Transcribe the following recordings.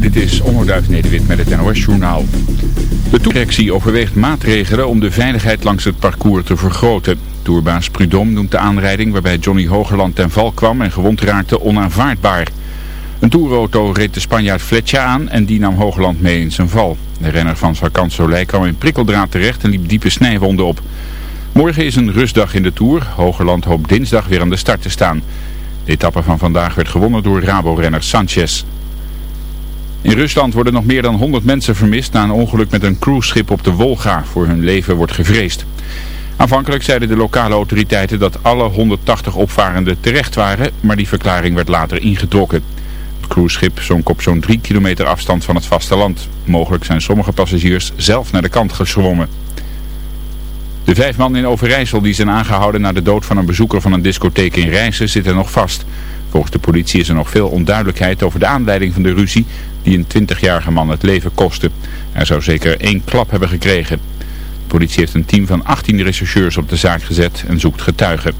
Dit is Onderduif Nederwit met het NOS Journaal. De toerectie overweegt maatregelen om de veiligheid langs het parcours te vergroten. Tourbaas Prudhomme noemt de aanrijding waarbij Johnny Hogerland ten val kwam en gewond raakte onaanvaardbaar. Een toerauto reed de Spanjaard Fletcher aan en die nam Hogerland mee in zijn val. De renner van Vakant Soleil kwam in prikkeldraad terecht en liep diepe snijwonden op. Morgen is een rustdag in de Tour. Hogerland hoopt dinsdag weer aan de start te staan. De etappe van vandaag werd gewonnen door Rabo-renner Sanchez. In Rusland worden nog meer dan 100 mensen vermist na een ongeluk met een cruiseschip op de Wolga. Voor hun leven wordt gevreesd. Aanvankelijk zeiden de lokale autoriteiten dat alle 180 opvarenden terecht waren, maar die verklaring werd later ingetrokken. Het cruiseschip zonk op zo'n 3 kilometer afstand van het vasteland. Mogelijk zijn sommige passagiers zelf naar de kant gezwommen. De vijf mannen in Overijssel die zijn aangehouden na de dood van een bezoeker van een discotheek in Rijssen zitten nog vast. Volgens de politie is er nog veel onduidelijkheid over de aanleiding van de ruzie die een 20-jarige man het leven kostte. Hij zou zeker één klap hebben gekregen. De politie heeft een team van 18 rechercheurs op de zaak gezet en zoekt getuigen.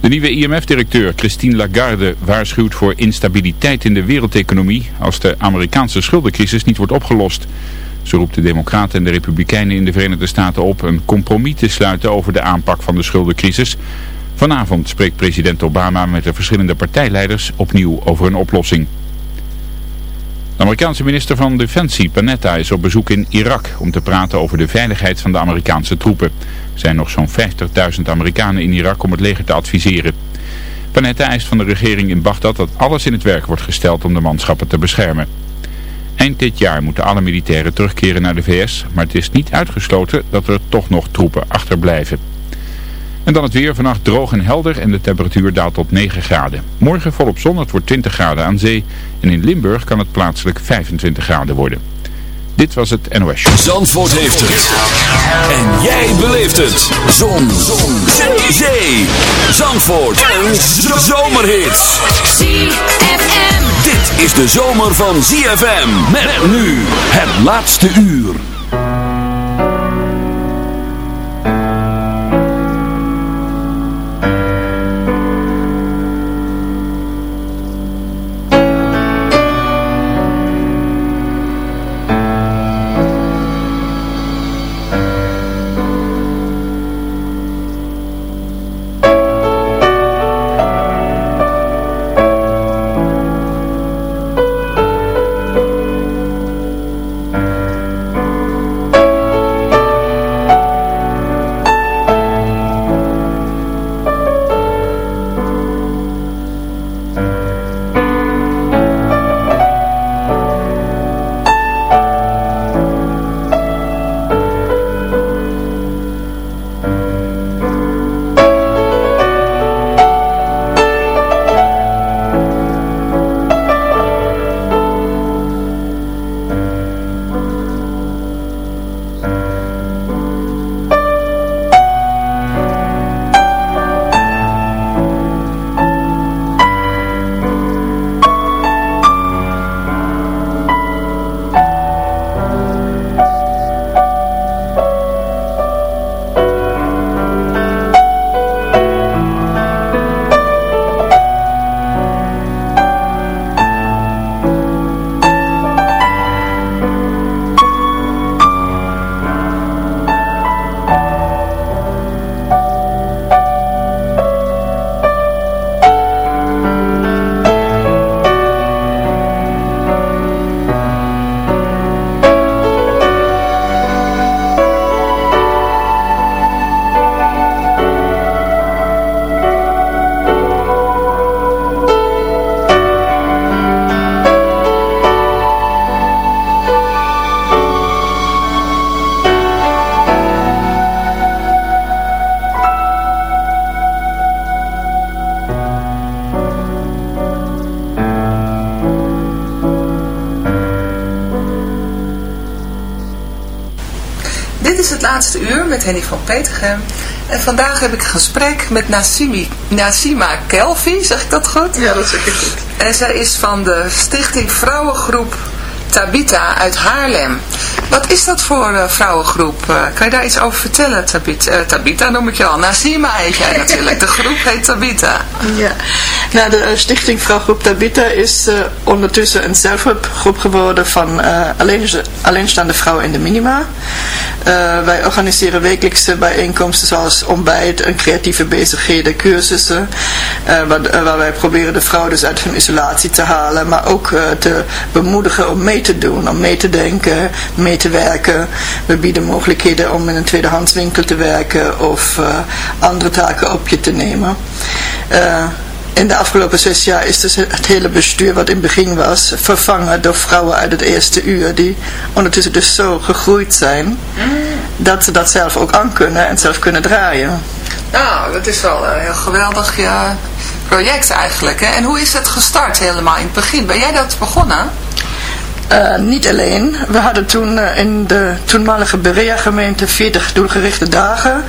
De nieuwe IMF-directeur Christine Lagarde waarschuwt voor instabiliteit in de wereldeconomie als de Amerikaanse schuldencrisis niet wordt opgelost. Ze roept de Democraten en de Republikeinen in de Verenigde Staten op een compromis te sluiten over de aanpak van de schuldencrisis. Vanavond spreekt president Obama met de verschillende partijleiders opnieuw over een oplossing. De Amerikaanse minister van Defensie, Panetta, is op bezoek in Irak om te praten over de veiligheid van de Amerikaanse troepen. Er zijn nog zo'n 50.000 Amerikanen in Irak om het leger te adviseren. Panetta eist van de regering in Bagdad dat alles in het werk wordt gesteld om de manschappen te beschermen. Eind dit jaar moeten alle militairen terugkeren naar de VS, maar het is niet uitgesloten dat er toch nog troepen achterblijven. En dan het weer, vannacht droog en helder en de temperatuur daalt tot 9 graden. Morgen volop zon, het wordt 20 graden aan zee en in Limburg kan het plaatselijk 25 graden worden. Dit was het NOS Show. Zandvoort heeft het. En jij beleeft het. Zon. zon. Zee. Zandvoort. En zomerhits. ZFM. Dit is de zomer van ZFM. Met nu het laatste uur. Met Henny van Petergem. En vandaag heb ik een gesprek met Nassimi, Nassima Kelvi, zeg ik dat goed? Ja, dat zeg ik goed. En zij is van de stichting Vrouwengroep Tabita uit Haarlem. Wat is dat voor uh, vrouwengroep? Uh, kan je daar iets over vertellen, Tabita? Uh, Tabita noem ik je al. Nasima heet jij natuurlijk. De groep heet Tabita. Ja, nou de stichting Vrouwgroep Tabita is ondertussen een zelfhulpgroep geworden van alleen, alleenstaande vrouwen in de minima. Wij organiseren wekelijkse bijeenkomsten zoals ontbijt en creatieve bezigheden, cursussen. Waar, waar, wij proberen de vrouwen dus uit hun isolatie te halen, maar ook te bemoedigen om mee te doen, om mee te denken, mee te werken. We bieden mogelijkheden om in een tweedehandswinkel te werken of andere taken op je te nemen. In de afgelopen zes jaar is dus het hele bestuur wat in het begin was vervangen door vrouwen uit het eerste uur die ondertussen dus zo gegroeid zijn dat ze dat zelf ook aan kunnen en zelf kunnen draaien. Nou, dat is wel een heel geweldig project eigenlijk. Hè? En hoe is het gestart helemaal in het begin? Ben jij dat begonnen? Uh, niet alleen. We hadden toen uh, in de toenmalige Berea-gemeente 40 doelgerichte dagen.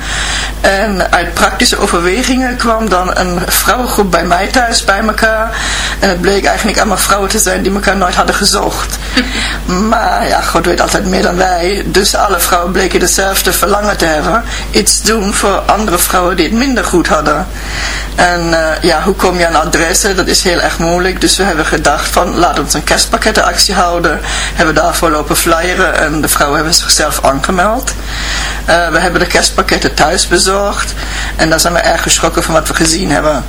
En uit praktische overwegingen kwam dan een vrouwengroep bij mij thuis bij elkaar. En het bleek eigenlijk allemaal vrouwen te zijn die elkaar nooit hadden gezocht. maar ja, God weet altijd meer dan wij. Dus alle vrouwen bleken dezelfde verlangen te hebben. Iets doen voor andere vrouwen die het minder goed hadden. En uh, ja, hoe kom je aan adressen? Dat is heel erg moeilijk. Dus we hebben gedacht van laat ons een kerstpakkettenactie houden hebben we daarvoor lopen flyeren en de vrouwen hebben zichzelf aangemeld. Uh, we hebben de kerstpakketten thuis bezorgd en daar zijn we erg geschrokken van wat we gezien hebben.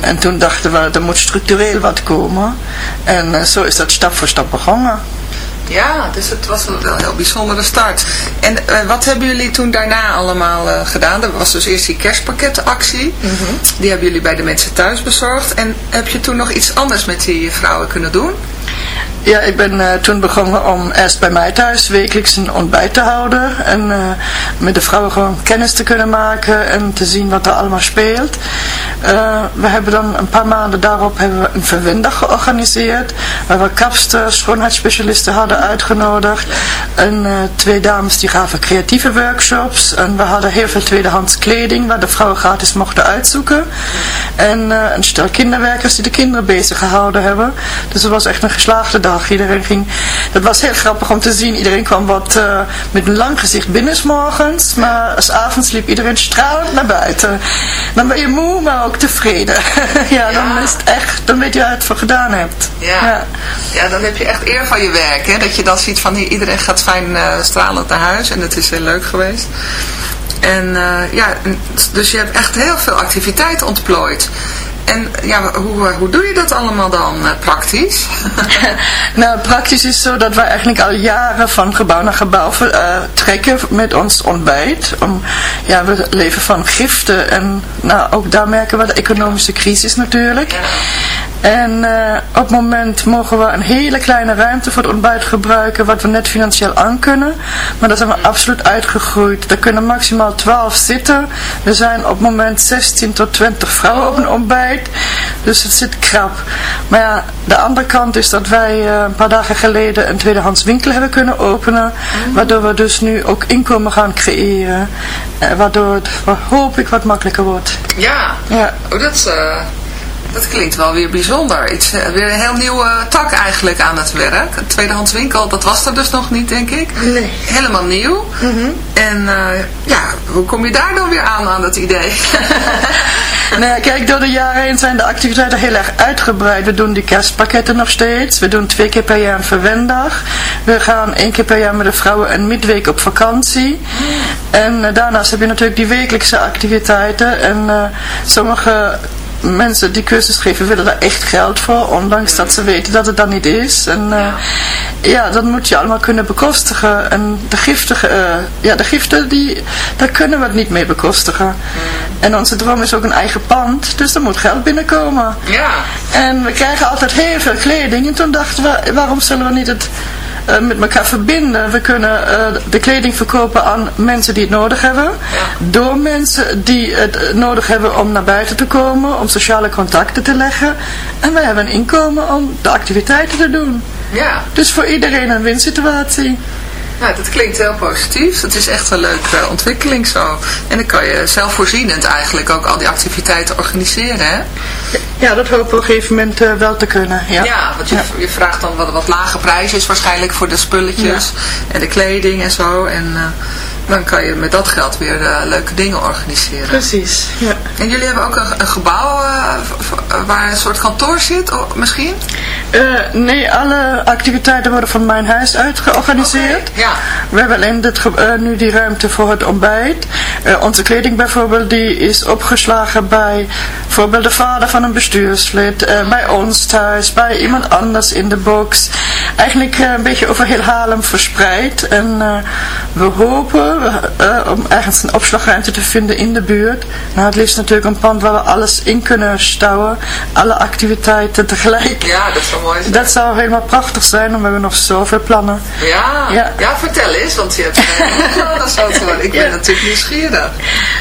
En toen dachten we, er moet structureel wat komen. En uh, zo is dat stap voor stap begonnen. Ja, dus het was wel een heel bijzondere start. En uh, wat hebben jullie toen daarna allemaal uh, gedaan? Er was dus eerst die kerstpakketactie. Mm -hmm. Die hebben jullie bij de mensen thuis bezorgd. En heb je toen nog iets anders met die vrouwen kunnen doen? Ja, ik ben uh, toen begonnen om eerst bij mij thuis wekelijks een ontbijt te houden. En uh, met de vrouwen gewoon kennis te kunnen maken en te zien wat er allemaal speelt. Uh, we hebben dan een paar maanden daarop hebben we een verwendag georganiseerd. Waar we kapsters, schoonheidsspecialisten hadden uitgenodigd. En twee dames die gaven creatieve workshops. En we hadden heel veel tweedehands kleding waar de vrouwen gratis mochten uitzoeken. En een stel kinderwerkers die de kinderen bezig gehouden hebben. Dus het was echt een geslaagde dag. Iedereen ging, dat was heel grappig om te zien. Iedereen kwam wat uh, met een lang gezicht binnensmorgens. Maar als avonds liep iedereen stralend naar buiten. Dan ben je moe, maar ook tevreden. ja, dan is het echt, dan weet je waar je het voor gedaan hebt. Ja. ja. Ja. dan heb je echt eer van je werk. Hè? Dat je dan ziet van iedereen gaat fijn uh, stralend naar huis. En dat is heel leuk geweest. En uh, ja, dus je hebt echt heel veel activiteit ontplooid. En ja, hoe, hoe doe je dat allemaal dan uh, praktisch? nou, praktisch is zo dat wij eigenlijk al jaren van gebouw naar gebouw uh, trekken met ons ontbijt. Om, ja, we leven van giften en nou, ook daar merken we de economische crisis natuurlijk. Ja. En uh, op het moment mogen we een hele kleine ruimte voor het ontbijt gebruiken, wat we net financieel aan kunnen. Maar daar zijn we absoluut uitgegroeid. Er kunnen maximaal 12 zitten. We zijn op het moment 16 tot 20 vrouwen op een ontbijt. Dus het zit krap. Maar ja, de andere kant is dat wij uh, een paar dagen geleden een tweedehands winkel hebben kunnen openen. Waardoor we dus nu ook inkomen gaan creëren. Uh, waardoor het, hoop ik, wat makkelijker wordt. Ja, ja. Oh, dat is... Dat klinkt wel weer bijzonder. Iets, uh, weer een heel nieuwe tak eigenlijk aan het werk. Een tweedehands winkel, dat was er dus nog niet, denk ik. Nee. Helemaal nieuw. Mm -hmm. En uh, ja, hoe kom je daar dan weer aan, aan dat idee? nou, kijk, door de jaren heen zijn de activiteiten heel erg uitgebreid. We doen die kerstpakketten nog steeds. We doen twee keer per jaar een verwendag. We gaan één keer per jaar met de vrouwen een midweek op vakantie. En uh, daarnaast heb je natuurlijk die wekelijkse activiteiten. En sommige mensen die cursus geven willen daar echt geld voor, ondanks dat ze weten dat het dan niet is. En uh, ja, dat moet je allemaal kunnen bekostigen. En de giften, uh, ja, de giften die, daar kunnen we het niet mee bekostigen. En onze droom is ook een eigen pand, dus er moet geld binnenkomen. Ja. En we krijgen altijd heel veel kleding. En toen dachten we, waarom zullen we niet het uh, met elkaar verbinden. We kunnen uh, de kleding verkopen aan mensen die het nodig hebben. Ja. Door mensen die het nodig hebben om naar buiten te komen. Om sociale contacten te leggen. En wij hebben een inkomen om de activiteiten te doen. Ja. Dus voor iedereen een winsituatie. Nou, dat klinkt heel positief. Het is echt een leuke ontwikkeling zo. En dan kan je zelfvoorzienend eigenlijk ook al die activiteiten organiseren, hè? Ja, dat hopen we op een gegeven moment eh, wel te kunnen. Ja, Ja, want je, je vraagt dan wat, wat lage prijsjes waarschijnlijk voor de spulletjes en de kleding en zo. En eh, dan kan je met dat geld weer eh, leuke dingen organiseren. Precies. Ja. En jullie hebben ook een, een gebouw eh, waar een soort kantoor zit, oh, misschien? Eh, nee, alle activiteiten worden van mijn huis uit georganiseerd. Ja. We hebben alleen dit nu die ruimte voor het ontbijt. Onze kleding bijvoorbeeld, die is opgeslagen bij bijvoorbeeld de vader van een bestuurslid, bij ons thuis, bij iemand anders in de box. Eigenlijk een beetje over heel Haarlem verspreid. En we hopen eh, om ergens een opslagruimte te vinden in de buurt. Nou, het liefst natuurlijk een pand waar we alles in kunnen stouwen. Alle activiteiten tegelijk. Ja, dat zou mooi zijn. Dat zou helemaal prachtig zijn, we hebben nog zoveel plannen. Ja, ja. Ja. vertel eens, want je hebt zo horen. Ik ben Ja. natuurlijk nieuwsgierig.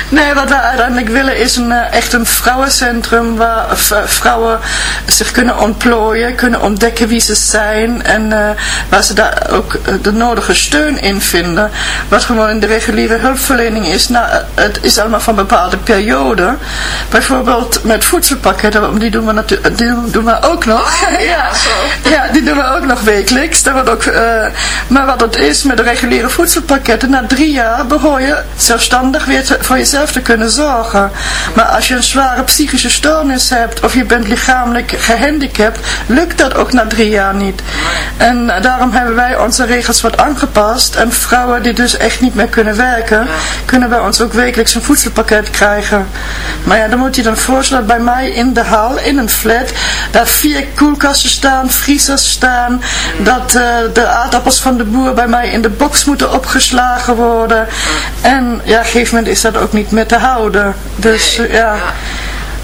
Nee, wat we uiteindelijk willen is een, eh, echt een vrouwencentrum waar v- vrouwen zich kunnen ontplooien, kunnen ontdekken wie ze zijn en eh, waar ze daar ook eh, de nodige steun in vinden. Wat gewoon in de reguliere hulpverlening is, nou, het is allemaal van bepaalde perioden. Bijvoorbeeld met voedselpakketten, die doen we, natu- die doen we ook nog. ja, zo. Ja, die doen we ook nog wekelijks. Dat wordt ook, eh, maar wat het is met de reguliere voedselpakketten, na drie jaar behoor je zelfstandig weer te- voor jezelf te kunnen zorgen. Maar als je een zware psychische stoornis hebt of je bent lichamelijk gehandicapt, lukt dat ook na drie jaar niet. En eh, daarom hebben wij onze regels wat aangepast. En vrouwen die dus echt niet meer kunnen werken, kunnen bij ons ook wekelijks een voedselpakket krijgen. Maar ja, dan moet je dan voorstellen bij mij in de hal, in een flat, daar vier koelkasten staan, vriezers staan, dat eh, de aardappels van de boer bij mij in de box moeten opgeslagen worden. En ja, op een gegeven moment is dat ook niet meer te houden. Dus ja.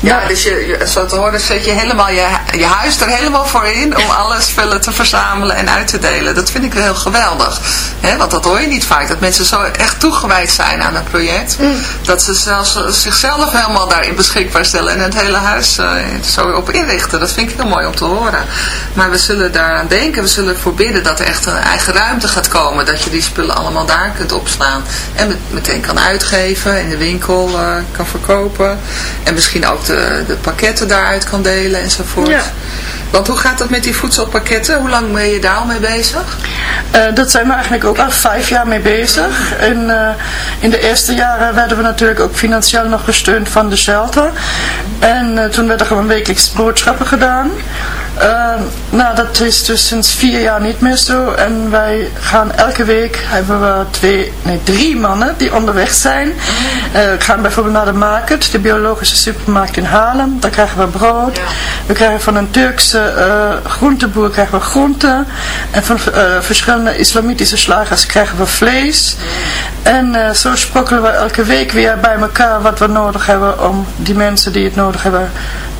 Ja. Ja, dus je, zo te horen zet je helemaal je, je huis er helemaal voor in om alle spullen te verzamelen en uit te delen. Dat vind ik heel geweldig. hè? want dat hoor je niet vaak, dat mensen zo echt toegewijd zijn aan het project. Dat ze zelfs zichzelf helemaal daarin beschikbaar stellen en het hele huis eh, zo op inrichten. Dat vind ik heel mooi om te horen. Maar we zullen daaraan denken, we zullen ervoor bidden dat er echt een eigen ruimte gaat komen. Dat je die spullen allemaal daar kunt opslaan. En met- meteen kan uitgeven, in de winkel eh, kan verkopen. En misschien ook de, de pakketten daaruit kan delen enzovoort. Want hoe gaat dat met die voedselpakketten? Hoe lang ben je daar al mee bezig? Eh, dat zijn we eigenlijk ook al vijf jaar mee bezig. En, eh, in de eerste jaren werden we natuurlijk ook financieel nog gesteund van de shelter. En eh, toen werden er gewoon wekelijks boodschappen gedaan. Nou, dat is dus sinds vier jaar niet meer zo. En wij gaan elke week, hebben we twee, nee, drie mannen die onderweg zijn. We gaan bijvoorbeeld naar de market, de biologische supermarkt in Haarlem. Daar krijgen we brood. We krijgen van een Turkse eh, groenteboer krijgen we groenten. En van eh, verschillende islamitische slagers krijgen we vlees. En eh, zo sprokkelen we elke week weer bij elkaar wat we nodig hebben om die mensen die het nodig hebben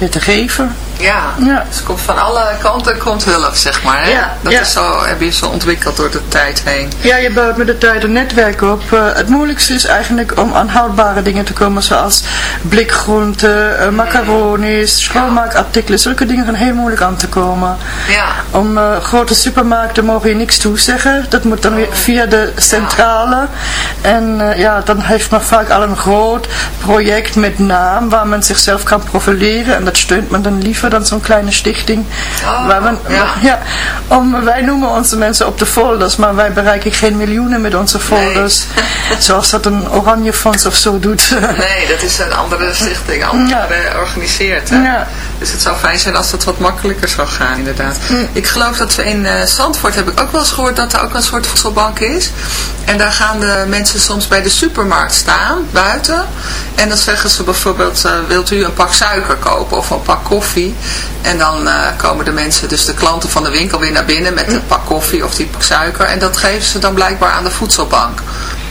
te geven. Ja, Ja. dus komt van alle kanten komt hulp, zeg maar. Hè? Ja, dat ja. is zo, heb je zo ontwikkeld door de tijd heen. Ja, je bouwt met de tijd een netwerk op. Eh, het moeilijkste is eigenlijk om aan houdbare dingen te komen, zoals blikgroenten, eh, macaronis, schoonmaakartikelen. Zulke dingen zijn heel moeilijk aan te komen. Ja, Om eh, grote supermarkten mogen je niks toezeggen. Dat moet dan weer via de centrale. En ja, dan heeft men vaak al een groot project met naam waar men zichzelf kan profileren. En dat steunt men dan liever dan zo'n kleine stichting. Oh, waar men, ja. ja, om, wij noemen onze mensen op de folders, maar wij bereiken geen miljoenen met onze folders. Zoals dat een Oranje Fonds of zo doet. nee, dat is een andere stichting, Ja. georganiseerd. Hè? Ja. Dus het zou fijn zijn als het wat makkelijker zou gaan, inderdaad. Mm. Ik geloof dat we in eh, Zandvoort, heb ik ook wel eens gehoord, dat er ook een soort voedselbank is. En daar gaan de mensen soms bij de supermarkt staan, buiten. En dan zeggen ze bijvoorbeeld, eh, wilt u een pak suiker kopen of een pak koffie? En dan eh, komen de mensen, dus de klanten van de winkel weer naar binnen met een pak koffie of die pak suiker. En dat geven ze dan blijkbaar aan de voedselbank.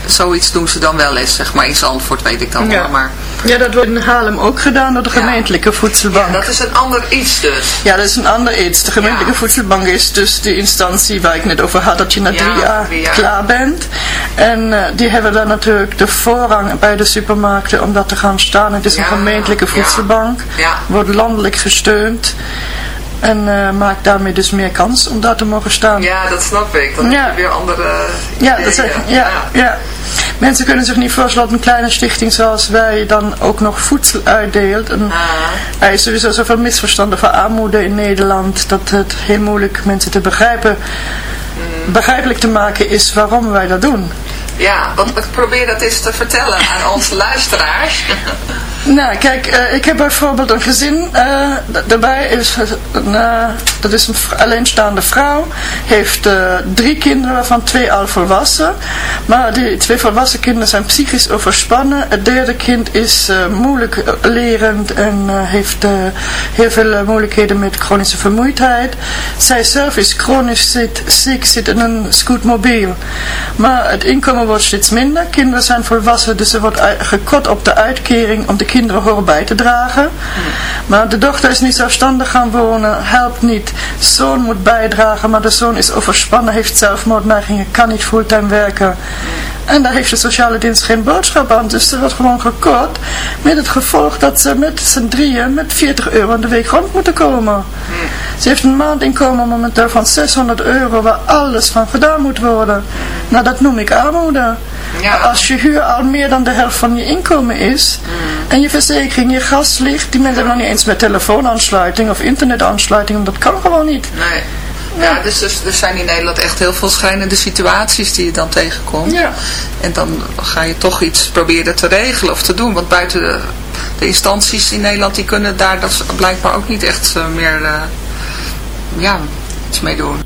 Zoiets doen ze dan wel eens, zeg maar in Zandvoort weet ik dan Ja. wel. Maar ja, dat wordt in Haarlem ook gedaan door de Ja. gemeentelijke voedselbank. dat is een ander iets dus. Ja, dat is een ander iets. De gemeentelijke Ja. voedselbank is dus de instantie waar ik net over had, dat je na Ja, drie jaar drie jaar. klaar bent. En eh, die hebben dan natuurlijk de voorrang bij de supermarkten om dat te gaan staan. Het is Ja, een gemeentelijke ja. voedselbank, Ja. wordt landelijk gesteund. En eh, maakt daarmee dus meer kans om daar te mogen staan. Ja, dat snap ik. Dan Ja. heb je weer andere Ja, ideeën. dat is, ja, ja. Mensen kunnen zich niet voorstellen dat een kleine stichting zoals wij dan ook nog voedsel uitdeelt. En Ah. Er is sowieso zoveel misverstanden van armoede in Nederland dat het heel moeilijk mensen te begrijpen, begrijpelijk te maken is waarom wij dat doen. Ja, want ik probeer dat eens te vertellen aan onze luisteraars. Nou, kijk, eh, ik heb bijvoorbeeld een gezin, d- daarbij is, een, eh, dat is een alleenstaande vrouw, heeft drie kinderen, waarvan twee al volwassen. Maar die twee volwassen kinderen zijn psychisch overspannen. Het derde kind is moeilijk lerend en heeft heel veel moeilijkheden met chronische vermoeidheid. Zij zelf is chronisch zit, ziek, zit in een scootmobiel. Maar het inkomen wordt steeds minder. Kinderen zijn volwassen, dus er wordt gekort op de uitkering om de kinderen horen bij te dragen. Maar de dochter is niet zelfstandig gaan wonen, helpt niet. Zoon moet bijdragen, maar de zoon is overspannen, heeft zelfmoordneigingen, kan niet fulltime werken. En daar heeft de sociale dienst geen boodschap aan, dus er wordt gewoon gekort. Met het gevolg dat ze met z'n drieën met 40 euro in de week rond moeten komen. Ze heeft een maandinkomen momenteel van 600 euro waar alles van gedaan moet worden. Nou, dat noem ik armoede. Ja. Als je huur al meer dan de helft van je inkomen is en je verzekering, je gaslicht, die mensen hebben nog niet eens met telefoonaansluiting of internetaansluiting, dat kan gewoon niet. Nee. Ja, dus, dus er zijn in Nederland echt heel veel schrijnende situaties die je dan tegenkomt. Ja. En dan ga je toch iets proberen te regelen of te doen. Want buiten de, de instanties in Nederland, die kunnen daar dat blijkbaar ook niet echt eh, meer eh, ja, iets mee doen.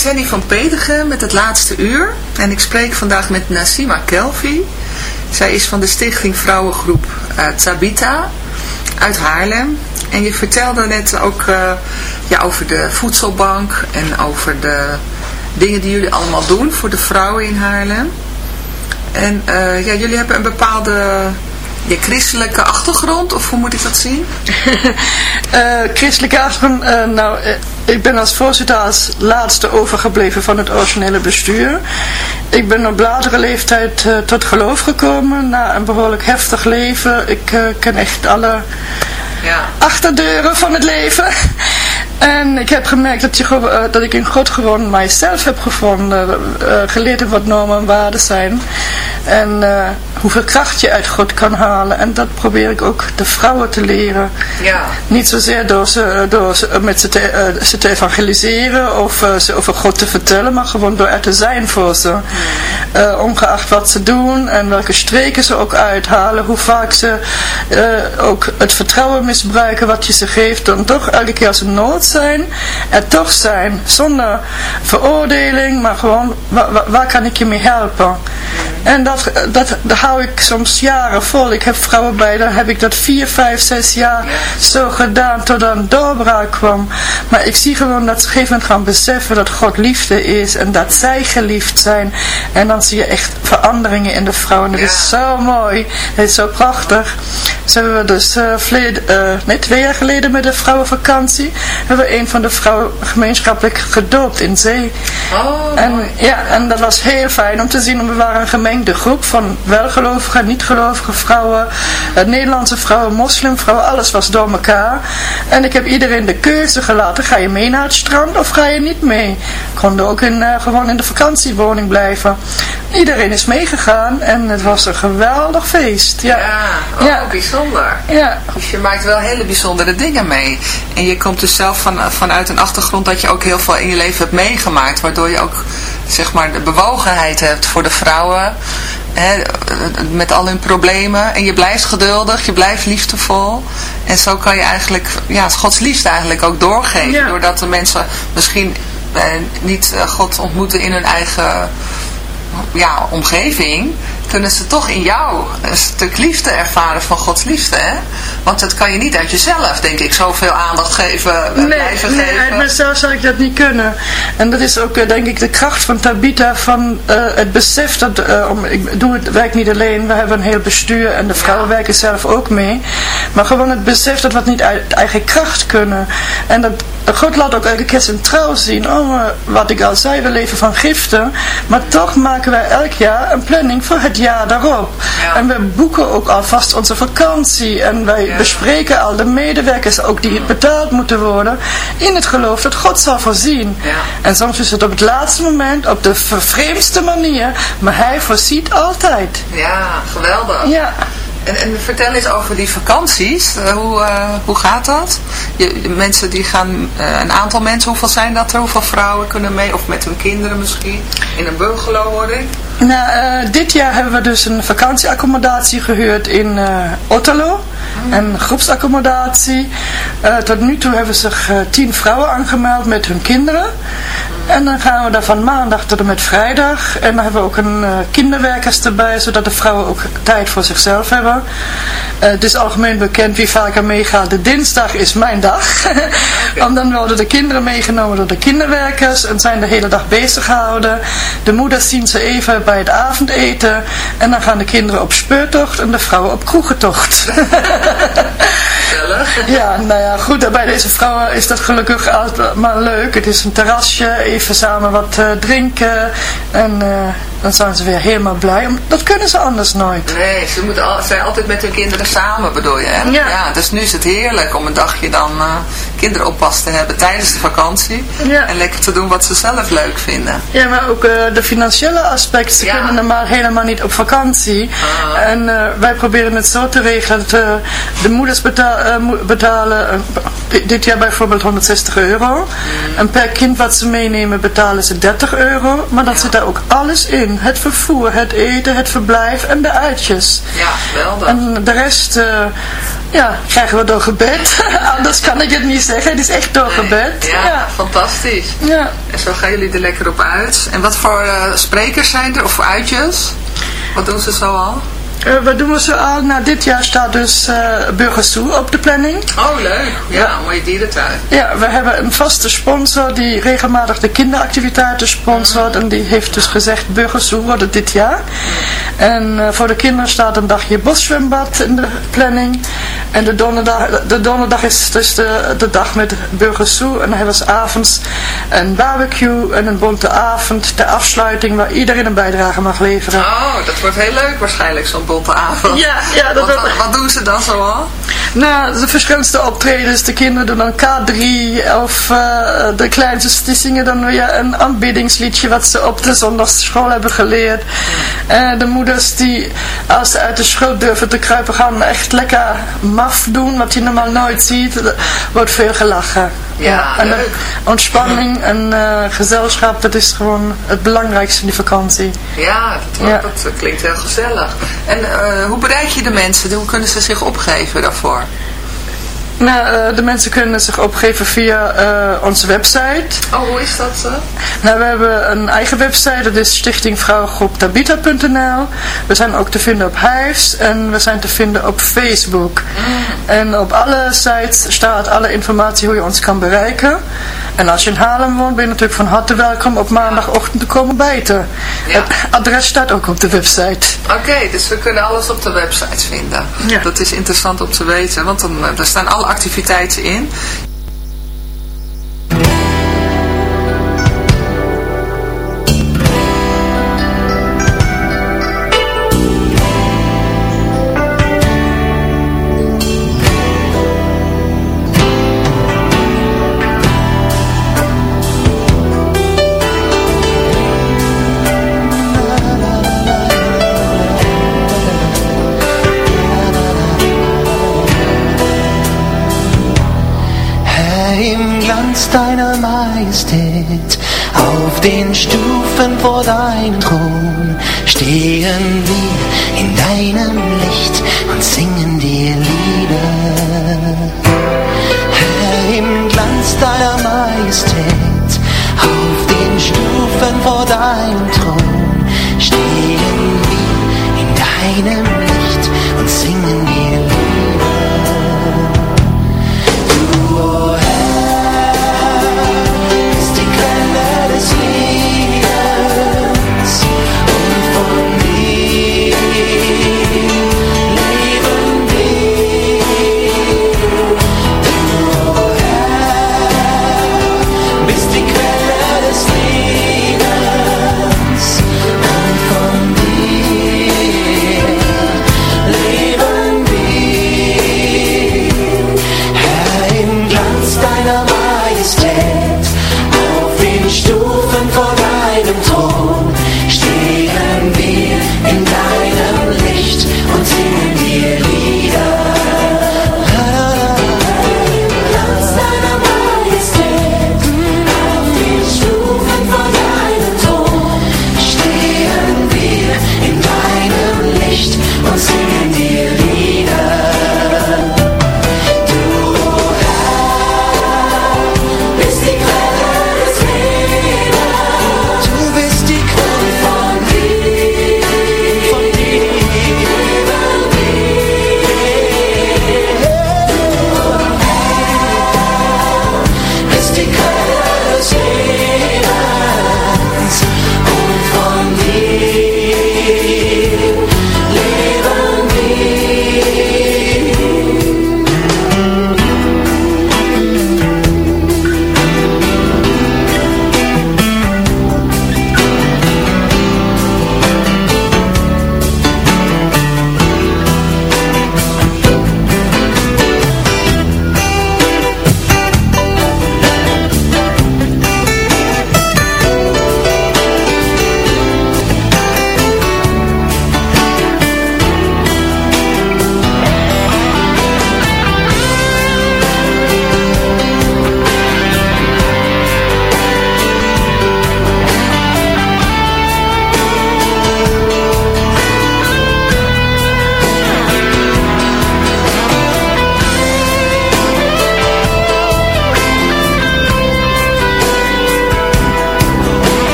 Is Henny van Pedegen met het laatste uur. En ik spreek vandaag met Nasima Kelvi. Zij is van de stichting Vrouwengroep uh, Tabita uit Haarlem. En je vertelde net ook uh, ja, over de voedselbank en over de dingen die jullie allemaal doen voor de vrouwen in Haarlem. En uh, ja, jullie hebben een bepaalde je christelijke achtergrond, of hoe moet ik dat zien? christelijke achtergrond, uh, nou, ik ben als voorzitter als laatste overgebleven van het originele bestuur. Ik ben op latere leeftijd tot geloof gekomen, na een behoorlijk heftig leven. Ik ken echt alle ja. achterdeuren van het leven. En ik heb gemerkt dat, je, uh, dat ik in God gewoon mijzelf heb gevonden. Geleerd wat normen en waarden zijn. En uh, hoeveel kracht je uit God kan halen. En dat probeer ik ook de vrouwen te leren. Ja. Niet zozeer door ze, door ze, met ze, te, ze te evangeliseren of ze over God te vertellen. Maar gewoon door er te zijn voor ze. ongeacht wat ze doen en welke streken ze ook uithalen. Hoe vaak ze ook het vertrouwen misbruiken wat je ze geeft. Dan toch elke keer als ze nood zijn, er toch zijn, zonder veroordeling, maar gewoon, waar, waar kan ik je mee helpen? En dat, dat, dat hou ik soms jaren vol. Ik heb vrouwen bij, dan heb ik dat vier, vijf, zes jaar zo gedaan tot een doorbraak kwam. Maar ik zie gewoon dat ze op een gegeven moment gaan beseffen dat God liefde is en dat zij geliefd zijn. En dan zie je echt veranderingen in de vrouwen. Dat is zo mooi. Het is zo prachtig. Ze hebben we dus uh, verleden, uh, nee, twee jaar geleden met de vrouwenvakantie hebben we een van de vrouwen gemeenschappelijk gedoopt in zee. Oh, en, ja, en dat was heel fijn om te zien. We waren een gemengde groep van welgelovige en niet-gelovige vrouwen, uh, Nederlandse vrouwen, moslimvrouwen, alles was door elkaar. En ik heb iedereen de keuze gelaten, ga je mee naar het strand of ga je niet mee? Ik kon ook in, gewoon in de vakantiewoning blijven. Iedereen is meegegaan en het was een geweldig feest. Ja, ja, oh, ja. bijzonder. Ja. Dus je maakt wel hele bijzondere dingen mee. En je komt dus zelf van, vanuit een achtergrond dat je ook heel veel in je leven hebt meegemaakt. Waardoor je ook zeg maar de bewogenheid hebt voor de vrouwen. Hè, met al hun problemen. En je blijft geduldig, je blijft liefdevol. En zo kan je eigenlijk ja, Gods liefde eigenlijk ook doorgeven. Ja. Doordat de mensen misschien eh, niet God ontmoeten in hun eigen ja, omgeving, kunnen ze toch in jou een stuk liefde ervaren van Gods liefde. Hè? Want dat kan je niet uit jezelf, denk ik, zoveel aandacht geven en nee, blijven nee, geven. uit mezelf zou ik dat niet kunnen. En dat is ook, uh, denk ik, de kracht van Tabita, van uh, het besef dat, uh, om, ik doe het werk niet alleen, we hebben een heel bestuur en de vrouwen ja. werken zelf ook mee. Maar gewoon het besef dat we het niet uit eigen kracht kunnen. En dat God laat ook elke keer zijn trouw zien. Oh, wat ik al zei, we leven van giften. Maar toch maken wij elk jaar een planning voor het jaar daarop. Ja. En we boeken ook alvast onze vakantie. En wij Ja. bespreken al de medewerkers, ook die betaald moeten worden. In het geloof dat God zal voorzien. Ja. En soms is het op het laatste moment, op de vervreemdste manier. Maar hij voorziet altijd. Ja, geweldig. Ja. En, en vertel eens over die vakanties. Uh, hoe, uh, hoe gaat dat? Je, mensen die gaan, uh, een aantal mensen, hoeveel zijn dat er? Hoeveel vrouwen kunnen mee? Of met hun kinderen misschien? In een bungalow hoor ik. Nou, dit jaar hebben we dus een vakantieaccommodatie gehuurd in Otterlo. Mm. Een groepsaccommodatie. tot nu toe hebben zich tien vrouwen aangemeld met hun kinderen. En dan gaan we daar van maandag tot en met vrijdag. En dan hebben we ook een uh, kinderwerkers erbij, zodat de vrouwen ook tijd voor zichzelf hebben. Uh, het is algemeen bekend wie vaker meegaat. De dinsdag is mijn dag. Want dan worden de kinderen meegenomen door de kinderwerkers en zijn de hele dag bezig gehouden. De moeders zien ze even bij het avondeten. En dan gaan de kinderen op speurtocht en de vrouwen op kroegentocht. ja, nou ja, goed. Bij deze vrouwen is dat gelukkig maar leuk. Het is een terrasje, even samen wat uh, drinken. En uh, dan zijn ze weer helemaal blij. Dat kunnen ze anders nooit. Nee, ze moeten al, zijn altijd met hun kinderen samen, bedoel je, hè? Ja. ja dus nu is het heerlijk om een dagje dan uh, kinderoppas te hebben tijdens de vakantie. Ja. En lekker te doen wat ze zelf leuk vinden. Ja, maar ook uh, de financiële aspect. Ze Ja. kunnen normaal helemaal niet op vakantie. Ah. En uh, wij proberen het zo te regelen dat uh, de moeders beta uh, mo- betalen uh, di- dit jaar bijvoorbeeld 160 euro. Mm. En per kind wat ze meenemen betalen ze 30 euro. Maar dan zit daar ook alles in. Het vervoer, het eten, het verblijf en de uitjes. Ja, geweldig. En de rest, uh, ja, krijgen we door gebed. Anders kan ik het niet zeggen. Het is echt door gebed. Ja, fantastisch. Ja. En zo gaan jullie er lekker op uit. En wat voor uh, sprekers zijn er? Of voor uitjes? Wat doen ze zo al? Uh, wat doen we zo al? Nou, dit jaar staat dus uh, Burgers Toe op de planning. Oh, leuk. Ja, mooie dierentuin. Ja, we hebben een vaste sponsor die regelmatig de kinderactiviteiten sponsort. En die heeft dus gezegd, Burgers Toe wordt het dit jaar. En uh, voor de kinderen staat een dagje boszwembad in de planning. En de donderdag, de donderdag is dus de, de dag met Burgers Toe. En dan hebben we avonds een barbecue en een bonte avond. De afsluiting waar iedereen een bijdrage mag leveren. Oh, dat wordt heel leuk waarschijnlijk, zo'n Ja, ja. Dat wat, wat, wat, doen ze dan zoal? Nou, de verschillende optredens. De kinderen doen dan K3 of uh, de kleinste die zingen dan weer een aanbiddingsliedje wat ze op de zondagsschool hebben geleerd. Uh, de moeders die, als ze uit de school durven te kruipen, gaan echt lekker maf doen, wat je normaal nooit ziet. Er wordt veel gelachen. Ja, en leuk. ontspanning en uh, gezelschap, dat is gewoon het belangrijkste in die vakantie. Ja, dat, ja. dat klinkt heel gezellig. En uh, hoe bereik je de mensen? Hoe kunnen ze zich opgeven daarvoor? Nou, uh, de mensen kunnen zich opgeven via uh, onze website. Oh, hoe is dat? Uh? Nou, we hebben een eigen website, dat is stichtingvrouwengroep We zijn ook te vinden op Hives en we zijn te vinden op Facebook. Mm. En op alle sites staat alle informatie hoe je ons kan bereiken. En als je in Haarlem woont, ben je natuurlijk van harte welkom op maandagochtend te komen bijten. Ja. Het adres staat ook op de website. Oké, okay, dus we kunnen alles op de website vinden. Ja. Dat is interessant om te weten, want dan, daar staan alle activiteiten in. Deiner Majestät. Auf den Stufen vor deinem Thron stehen wir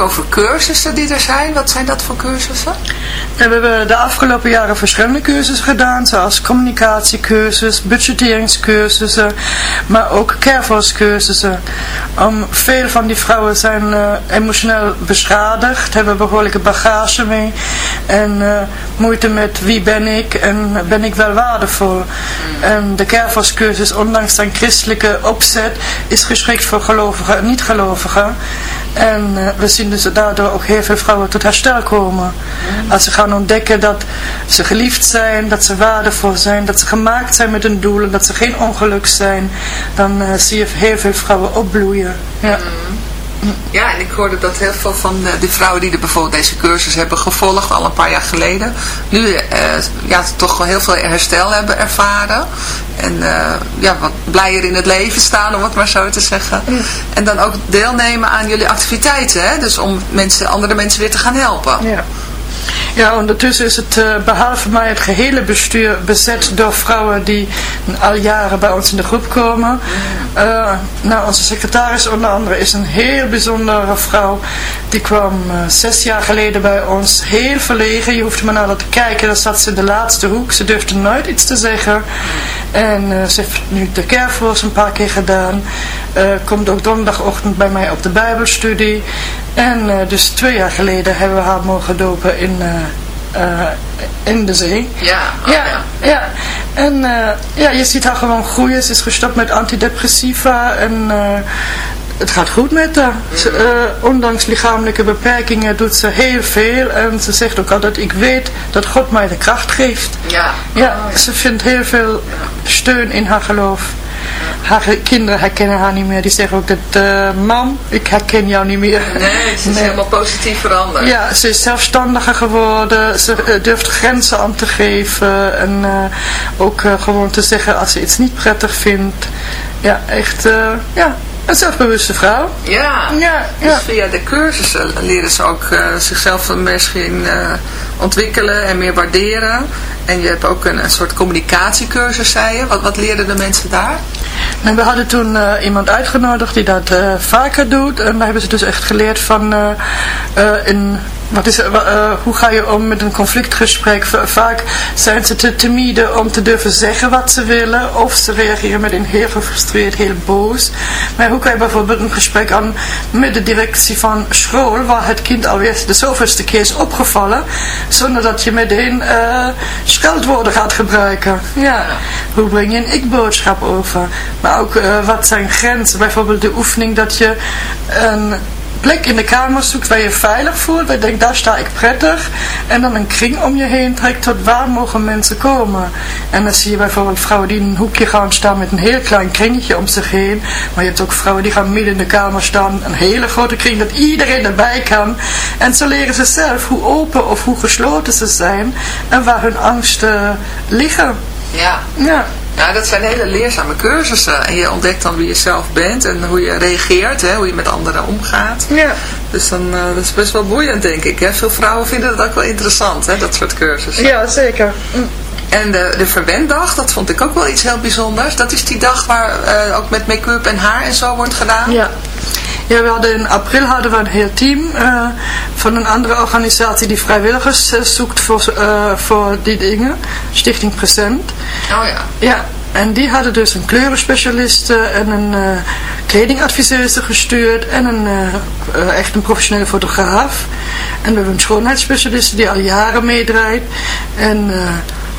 over cursussen die er zijn. Wat zijn dat voor cursussen? we hebben de afgelopen jaren verschillende cursussen gedaan, zoals communicatiecursus, budgetteringscursussen, maar ook cursussen. Um, veel van die vrouwen zijn uh, emotioneel beschadigd, hebben behoorlijke bagage mee en uh, moeite met wie ben ik en ben ik wel waardevol. En de cursus, ondanks zijn christelijke opzet, is geschikt voor gelovigen en niet-gelovigen. En uh, we zien dus daardoor ook heel veel vrouwen tot herstel komen. Als ze gaan ontdekken dat ze geliefd zijn, dat ze waardevol zijn, dat ze gemaakt zijn met een doel en dat ze geen ongeluk zijn, dan uh, zie je heel veel vrouwen opbloeien. Ja, en ik hoorde dat heel veel van de, vrouwen die er bijvoorbeeld deze cursus hebben gevolgd al een paar jaar geleden, nu uh, ja, toch wel heel veel herstel hebben ervaren. En uh, ja, wat blijer in het leven staan, om het maar zo te zeggen. En dan ook deelnemen aan jullie activiteiten, hè? dus om mensen, andere mensen weer te gaan helpen. Ja. Ja, ondertussen is het uh, behalve mij het gehele bestuur bezet door vrouwen die al jaren bij ons in de groep komen. Uh, nou, onze secretaris onder andere is een heel bijzondere vrouw. Die kwam uh, zes jaar geleden bij ons. Heel verlegen, je hoeft maar naar haar te kijken. Dan zat ze in de laatste hoek. Ze durfde nooit iets te zeggen. En ze heeft nu de kerkvoors een paar keer gedaan. komt ook donderdagochtend bij mij op de bijbelstudie. En uh, dus twee jaar geleden hebben we haar mogen dopen in, in de zee. Ja, oh, ja, ja, ja. En ja, je ziet haar gewoon groeien. Ze is gestopt met antidepressiva en het gaat goed met haar. Ze, ondanks lichamelijke beperkingen doet ze heel veel. En ze zegt ook altijd, ik weet dat God mij de kracht geeft. Ja. Ja, ze vindt heel veel steun in haar geloof haar kinderen herkennen haar niet meer. Die zeggen ook dat, uh, mam, ik herken jou niet meer. Nee, ze is helemaal positief veranderd. Ja, ze is zelfstandiger geworden. Ze uh, durft grenzen aan te geven. En ook gewoon te zeggen als ze iets niet prettig vindt. Ja, echt, ja, een zelfbewuste vrouw. Ja, ja, dus via de cursussen leren ze ook zichzelf misschien ontwikkelen en meer waarderen. En je hebt ook een, een soort communicatiecursus, zei je. Wat, wat leerden de mensen daar? En we hadden toen uh, iemand uitgenodigd die dat uh, vaker doet. En daar hebben ze dus echt geleerd van uh, in wat is, uh, hoe ga je om met een conflictgesprek? Vaak zijn ze te timide om te durven zeggen wat ze willen. Of ze reageren met een heel gefrustreerd, heel boos. Maar hoe kan je bijvoorbeeld een gesprek aan met de directie van school, waar het kind alweer de zoveelste keer is opgevallen, zonder dat je meteen uh, scheldwoorden gaat gebruiken. Ja. Hoe breng je een ik-boodschap over? Maar ook uh, wat zijn grenzen? Bijvoorbeeld de oefening dat je een plek in de kamer zoekt waar je veilig voelt. Waar je denkt, daar sta ik prettig. En dan een kring om je heen trekt tot waar mogen mensen komen. En dan zie je bijvoorbeeld vrouwen die in een hoekje gaan staan met een heel klein kringetje om zich heen. Maar je hebt ook vrouwen die gaan midden in de kamer staan. Een hele grote kring dat iedereen erbij kan. En zo leren ze zelf hoe open of hoe gesloten ze zijn. En waar hun angsten liggen. Ja. Ja. Ja, dat zijn hele leerzame cursussen. En je ontdekt dan wie je zelf bent en hoe je reageert, hè, hoe je met anderen omgaat. Ja. Dus dan, uh, dat is best wel boeiend, denk ik. Hè? Veel vrouwen vinden dat ook wel interessant, hè, dat soort cursussen. Ja, zeker. En de, de verwenddag, dat vond ik ook wel iets heel bijzonders. Dat is die dag waar uh, ook met make-up en haar en zo wordt gedaan. Ja. Ja, we hadden in april hadden we een heel team uh, van een andere organisatie die vrijwilligers uh, zoekt voor, uh, voor die dingen. Stichting Present. Oh ja. Ja, en die hadden dus een kleurenspecialiste en een kledingadviseuse gestuurd en een, echt een professionele fotograaf. En we hebben een schoonheidsspecialiste die al jaren meedraait. En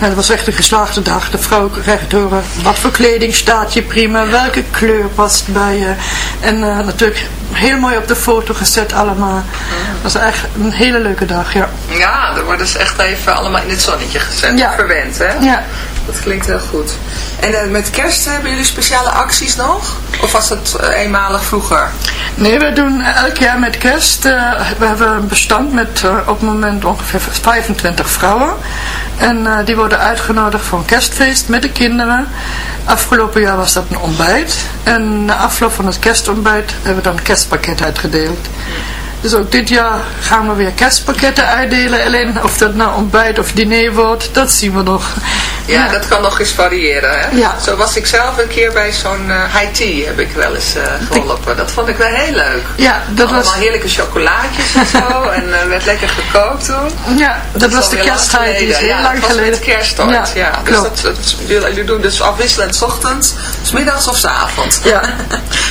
nou, dat was echt een geslaagde dag. De vrouw krijgt horen wat voor kleding staat je prima, welke kleur past bij je. En natuurlijk heel mooi op de foto gezet allemaal. Dat was echt een hele leuke dag, ja. Ja, er worden ze echt even allemaal in het zonnetje gezet. Ja. Verwend, hè? Ja. Dat klinkt heel goed. En uh, met kerst hebben jullie speciale acties nog? Of was dat uh, eenmalig vroeger? Nee, we doen elk jaar met kerst. Uh, we hebben een bestand met op het moment ongeveer 25 vrouwen. En die worden uitgenodigd voor een kerstfeest met de kinderen. Afgelopen jaar was dat een ontbijt. En na afloop van het kerstontbijt hebben we dan een kerstpakket uitgedeeld. Dus ook dit jaar gaan we weer kerstpakketten uitdelen. Alleen of dat nou ontbijt of diner wordt, dat zien we nog. Ja, dat kan nog eens variëren. Hè? Ja. Zo was ik zelf een keer bij zo'n uh, high tea heb ik wel eens uh, geholpen. Dat vond ik wel heel leuk. Ja, dat Allemaal was... heerlijke chocolaatjes en zo. en uh, werd lekker gekookt toen. Ja, dat, dat was de kerst high tea. Heel ja, lang dat geleden. was met kerst ooit. Ja, ja. Dus klopt. dat, jullie doen dus afwisselend s ochtends, s middags of s avonds. Ja.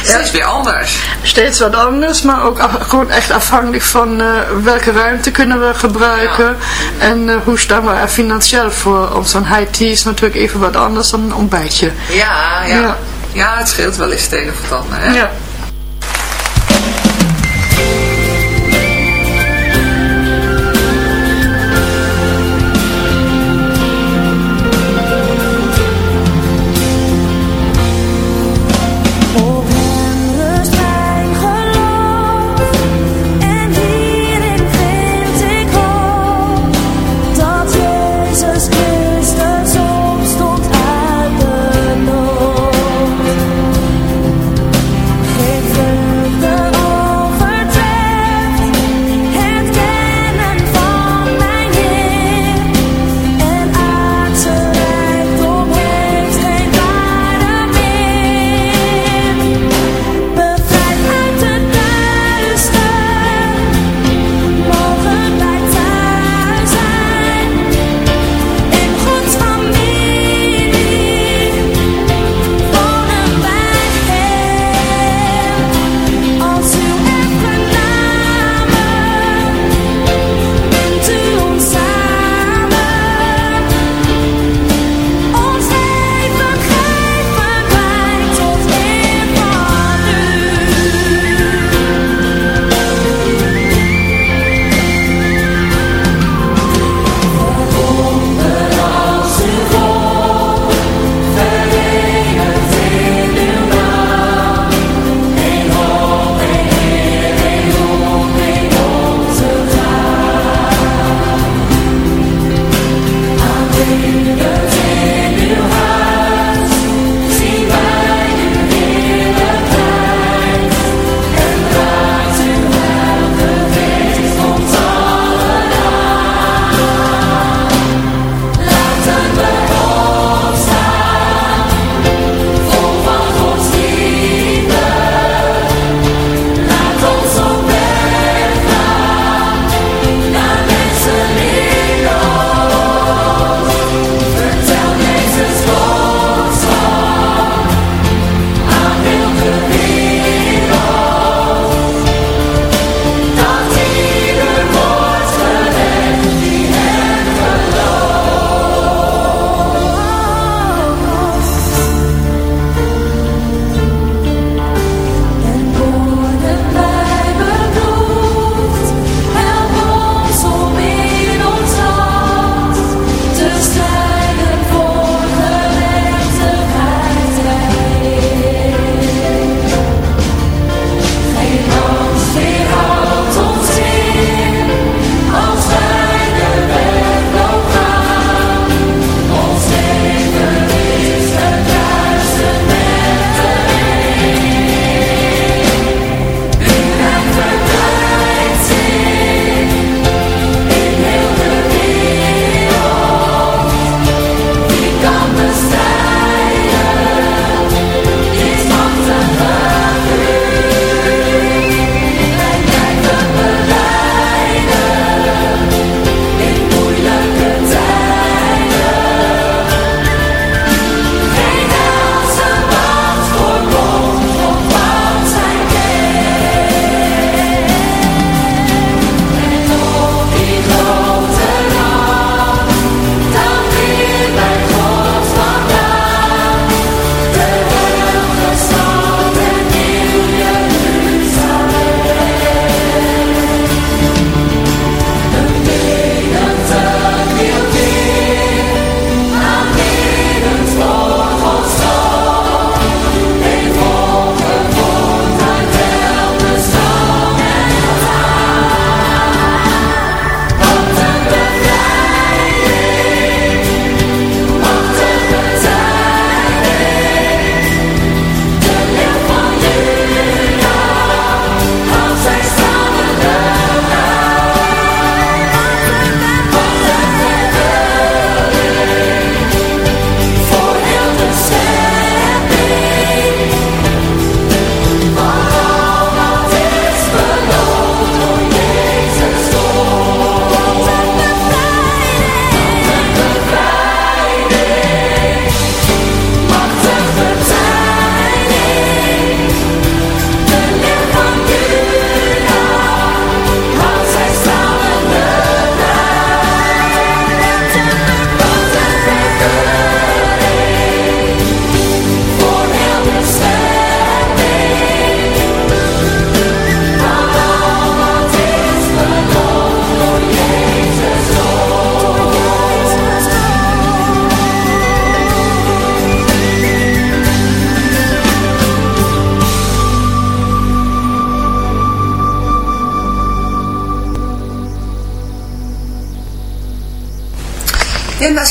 Steeds weer anders. Steeds wat anders, maar ook af, gewoon echt afhankelijk van welke ruimte kunnen we gebruiken. En hoe staan we er financieel voor. Om zo'n high tea is natuurlijk even wat anders dan een ontbijtje. Ja, ja. ja. ja het scheelt wel eens het een of het ander. Hè? Ja.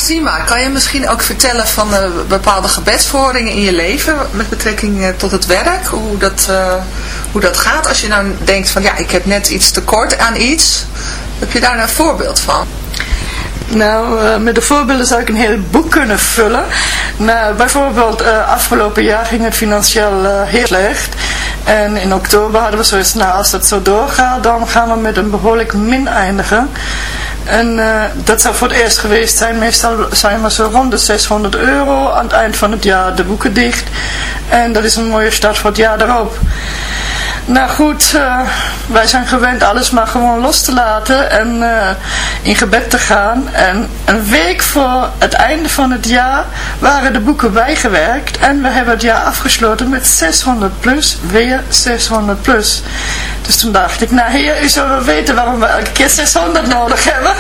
Nassima, kan je misschien ook vertellen van uh, bepaalde gebedsverhoringen in je leven met betrekking uh, tot het werk? Hoe dat, uh, hoe dat gaat als je nou denkt van ja, ik heb net iets tekort aan iets. Heb je daar een voorbeeld van? Nou, met de voorbeelden zou ik een heel boek kunnen vullen. Nou, bijvoorbeeld, afgelopen jaar ging het financieel heel slecht. En in oktober hadden we zoiets, nou als dat zo doorgaat, dan gaan we met een behoorlijk min eindigen. En dat zou voor het eerst geweest zijn. Meestal zijn we zo rond de 600 euro aan het eind van het jaar de boeken dicht. En dat is een mooie start voor het jaar erop. Nou goed, uh, wij zijn gewend alles maar gewoon los te laten en uh, in gebed te gaan. En een week voor het einde van het jaar waren de boeken bijgewerkt. En we hebben het jaar afgesloten met 600 plus, weer 600 plus. Dus toen dacht ik, nou heer, u zou wel weten waarom we elke keer 600 nodig hebben.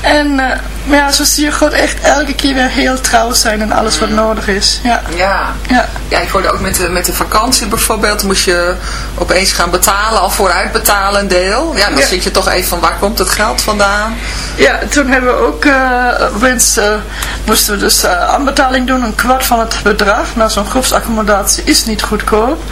En uh, maar ja, zo zie je God echt elke keer weer heel trouw zijn in alles wat nodig is. Ja, ja. ja. ja ik hoorde ook met de, met de vakantie bijvoorbeeld, moest je opeens gaan betalen, al vooruit betalen een deel. Ja, dan zit je toch even van waar komt het geld vandaan? Ja, toen hebben we ook, uh, uh, moesten we dus uh, aanbetaling doen, een kwart van het bedrag. Nou, zo'n groepsaccommodatie is niet goedkoop.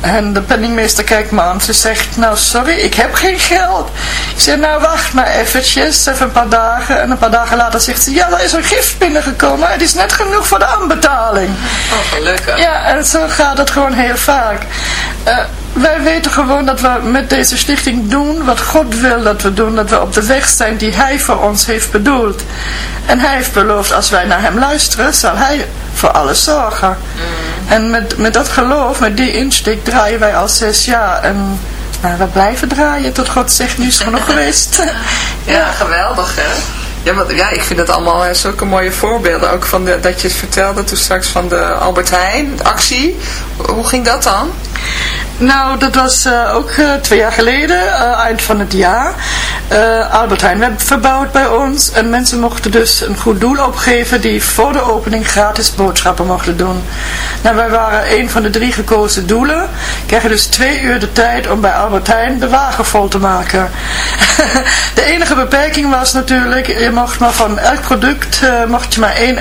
En de penningmeester kijkt me aan, ze zegt, nou sorry, ik heb geen geld. Ik zeg, nou wacht maar eventjes, even een paar dagen. En een paar dagen later zegt ze, ja, er is een gift binnengekomen. Het is net genoeg voor de aanbetaling. Oh, gelukkig. Ja, en zo gaat het gewoon heel vaak. Uh, wij weten gewoon dat we met deze stichting doen wat God wil dat we doen. Dat we op de weg zijn die Hij voor ons heeft bedoeld. En Hij heeft beloofd, als wij naar Hem luisteren, zal Hij voor alles zorgen. Mm. En met, met dat geloof, met die insteek, draaien wij al zes jaar. En nou, we blijven draaien tot God zegt, nu is het genoeg geweest. ja, ja, geweldig hè. Ja, wat, ja, ik vind het allemaal uh, zulke mooie voorbeelden. Ook van de, dat je het vertelde toen straks van de Albert Heijn actie. Hoe ging dat dan? Nou, dat was uh, ook uh, twee jaar geleden, uh, eind van het jaar. Albert Heijn werd verbouwd bij ons. En mensen mochten dus een goed doel opgeven die voor de opening gratis boodschappen mochten doen. Nou, wij waren een van de drie gekozen doelen. Kregen dus twee uur de tijd om bij Albert Heijn de wagen vol te maken. de enige beperking was natuurlijk, je mocht maar van elk product, mocht je maar één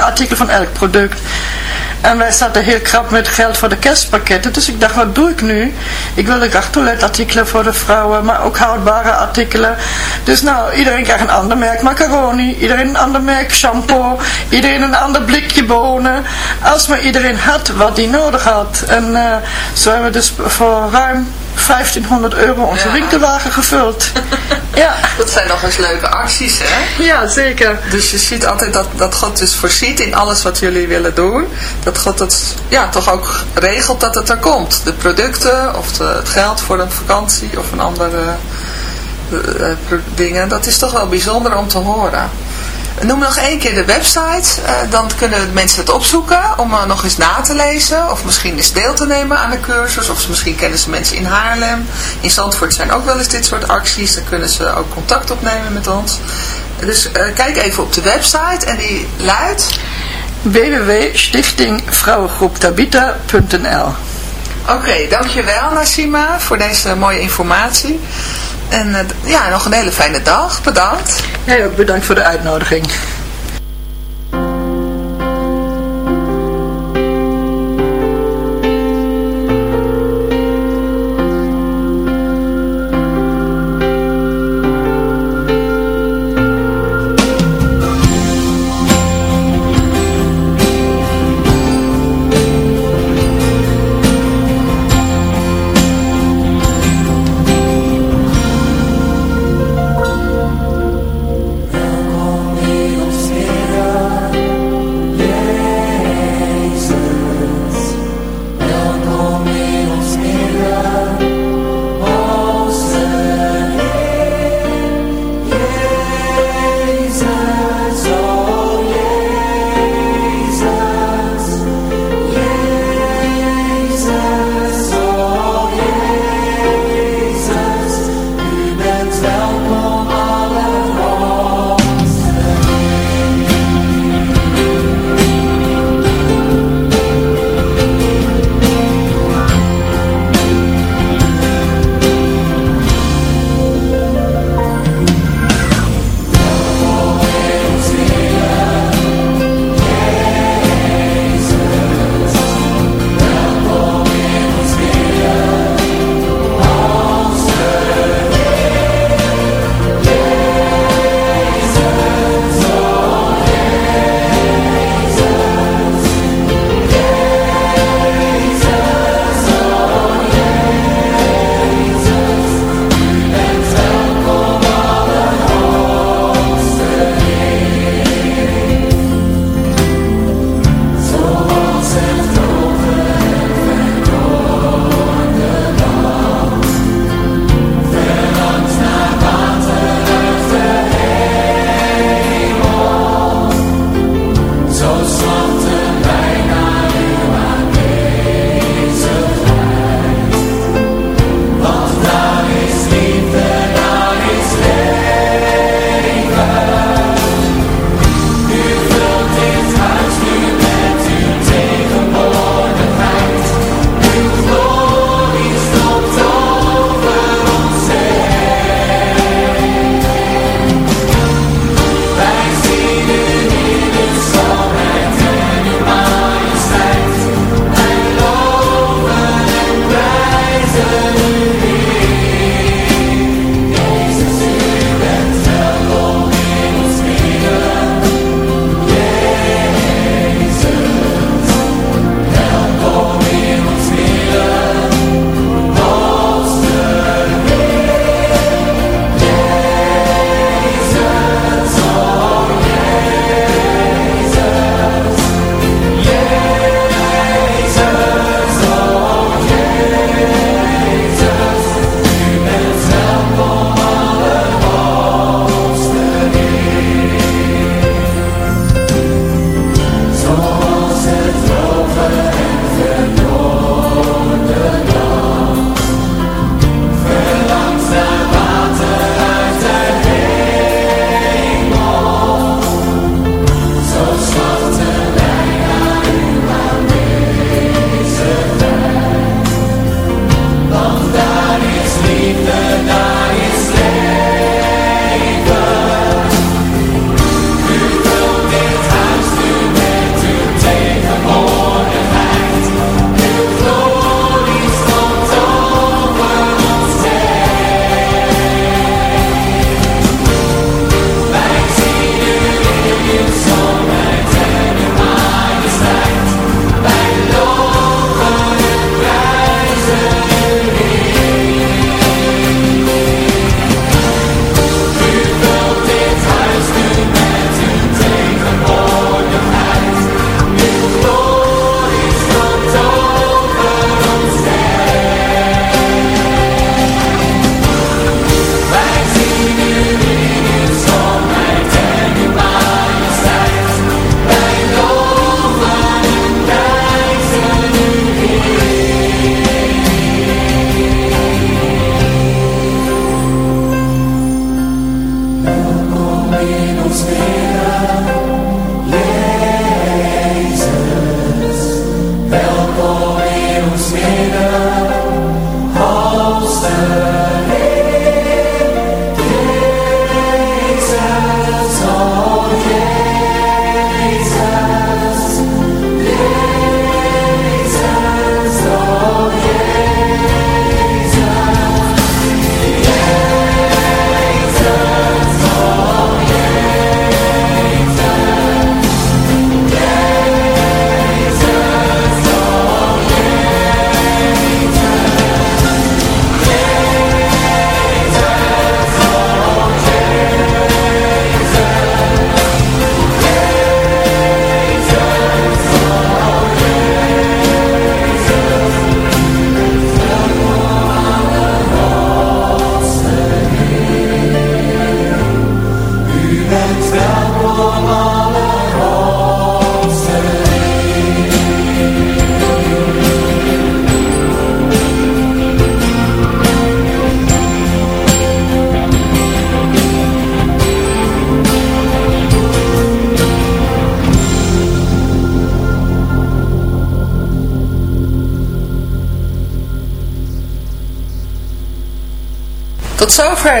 artikel van elk product. En wij zaten heel krap met geld voor de kerstpakketten. Dus ik dacht, wat doe ik nu? Ik graag toiletartikelen voor de vrouwen, maar ook houdbare artikelen. Dus nou, iedereen krijgt een ander merk macaroni, iedereen een ander merk shampoo, iedereen een ander blikje bonen. Als maar iedereen had wat hij nodig had. En uh, zo hebben we dus voor ruim 1500 euro onze ja. winkelwagen gevuld. ja. Dat zijn nog eens leuke acties, hè? Ja, zeker. Dus je ziet altijd dat, dat God dus voorziet in alles wat jullie willen doen. Dat God het ja, toch ook regelt dat het er komt. De producten of de, het geld voor een vakantie of een andere uh, dingen. Dat is toch wel bijzonder om te horen. Noem nog één keer de website. Uh, dan kunnen mensen het opzoeken om uh, nog eens na te lezen. Of misschien eens deel te nemen aan de cursus. Of misschien kennen ze mensen in Haarlem. In Zandvoort zijn ook wel eens dit soort acties. Dan kunnen ze ook contact opnemen met ons. Dus uh, kijk even op de website. En die luidt... www.stichtingvrouwengroeptabita.nl Oké, okay, dankjewel Nassima voor deze mooie informatie. En uh, ja, nog een hele fijne dag. Bedankt. Jij ook bedankt voor de uitnodiging.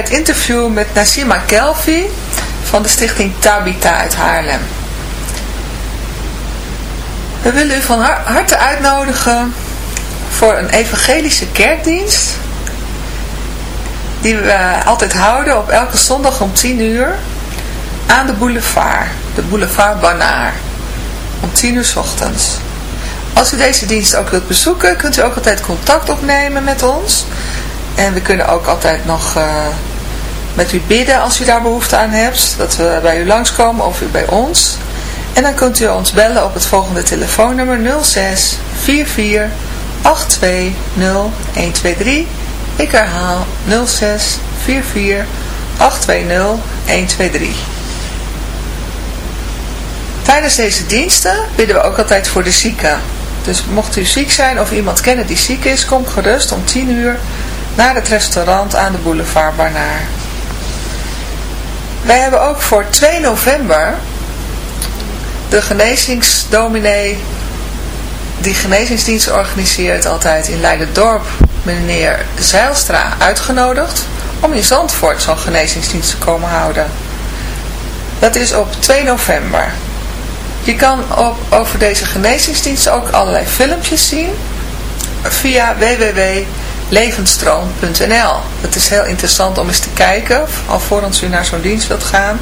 Interview met Nassima Kelfi van de stichting Tabita uit Haarlem. We willen u van harte uitnodigen voor een evangelische kerkdienst die we altijd houden op elke zondag om 10 uur aan de boulevard, de boulevard Banaar, om 10 uur s ochtends. Als u deze dienst ook wilt bezoeken, kunt u ook altijd contact opnemen met ons. En we kunnen ook altijd nog uh, met u bidden als u daar behoefte aan hebt. Dat we bij u langskomen of u bij ons. En dan kunt u ons bellen op het volgende telefoonnummer 06 44 82 0123. Ik herhaal 06 44 820 123. Tijdens deze diensten bidden we ook altijd voor de zieken. Dus mocht u ziek zijn of iemand kennen die ziek is, kom gerust om 10 uur naar het restaurant aan de boulevard Barnaar. Wij hebben ook voor 2 november de genezingsdominee die genezingsdienst organiseert altijd in Leiden-dorp, meneer Zeilstra, uitgenodigd om in Zandvoort zo'n genezingsdienst te komen houden. Dat is op 2 november. Je kan op, over deze genezingsdienst ook allerlei filmpjes zien via www.levensstroom.nl. Het is heel interessant om eens te kijken, alvorens u naar zo'n dienst wilt gaan.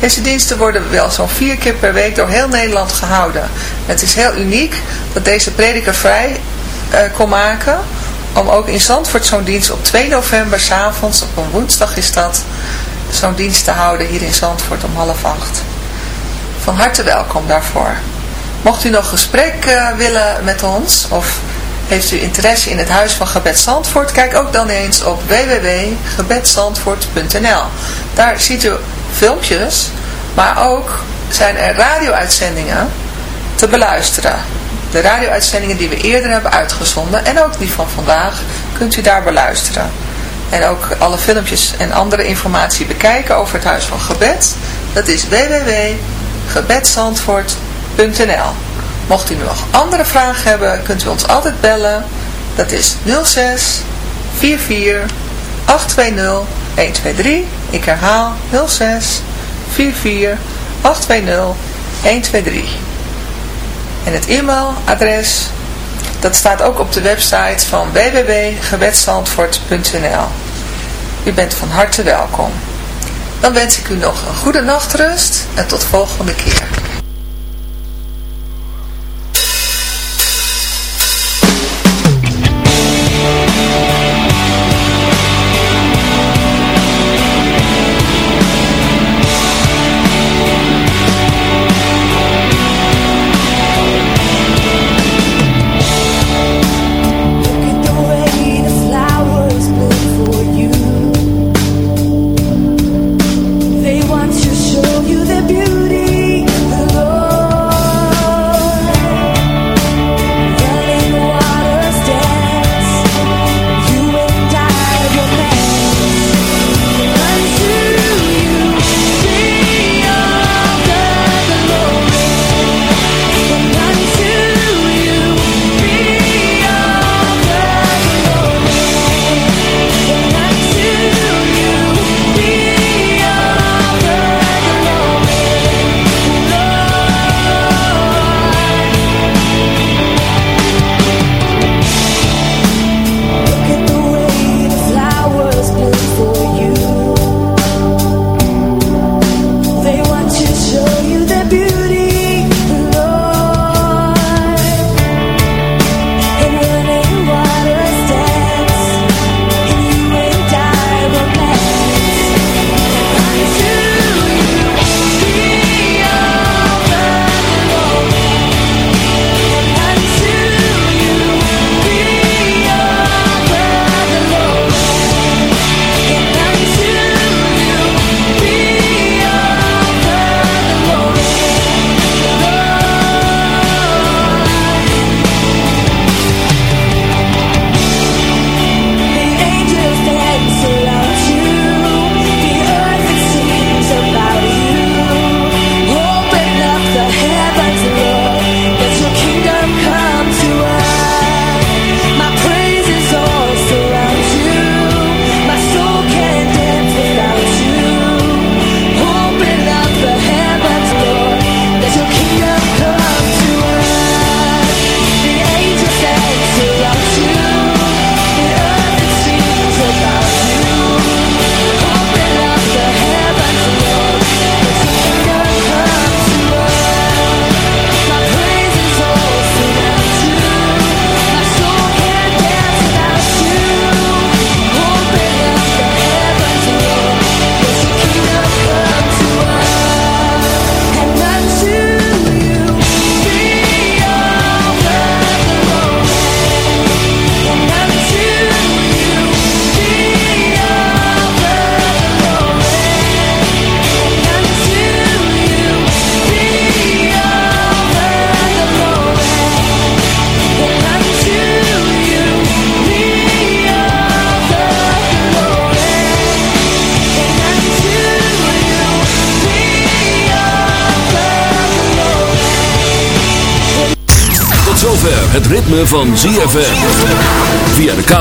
Deze diensten worden wel zo'n vier keer per week door heel Nederland gehouden. Het is heel uniek dat deze prediker vrij uh, kon maken om ook in Zandvoort zo'n dienst op 2 november s'avonds, op een woensdag is dat, zo'n dienst te houden hier in Zandvoort om half acht. Van harte welkom daarvoor. Mocht u nog gesprek uh, willen met ons of heeft u interesse in het Huis van Gebed Zandvoort, kijk ook dan eens op www.gebedzandvoort.nl. Daar ziet u filmpjes, maar ook zijn er radio-uitzendingen te beluisteren. De radio-uitzendingen die we eerder hebben uitgezonden en ook die van vandaag kunt u daar beluisteren. En ook alle filmpjes en andere informatie bekijken over het Huis van Gebed. Dat is www.gebedsandvoort.nl Mocht u nog andere vragen hebben, kunt u ons altijd bellen. Dat is 06 44 820 123. Ik herhaal 06 44 820 123. En het e-mailadres, dat staat ook op de website van www.gebedstandvoort.nl. U bent van harte welkom. Dan wens ik u nog een goede nachtrust en tot volgende keer.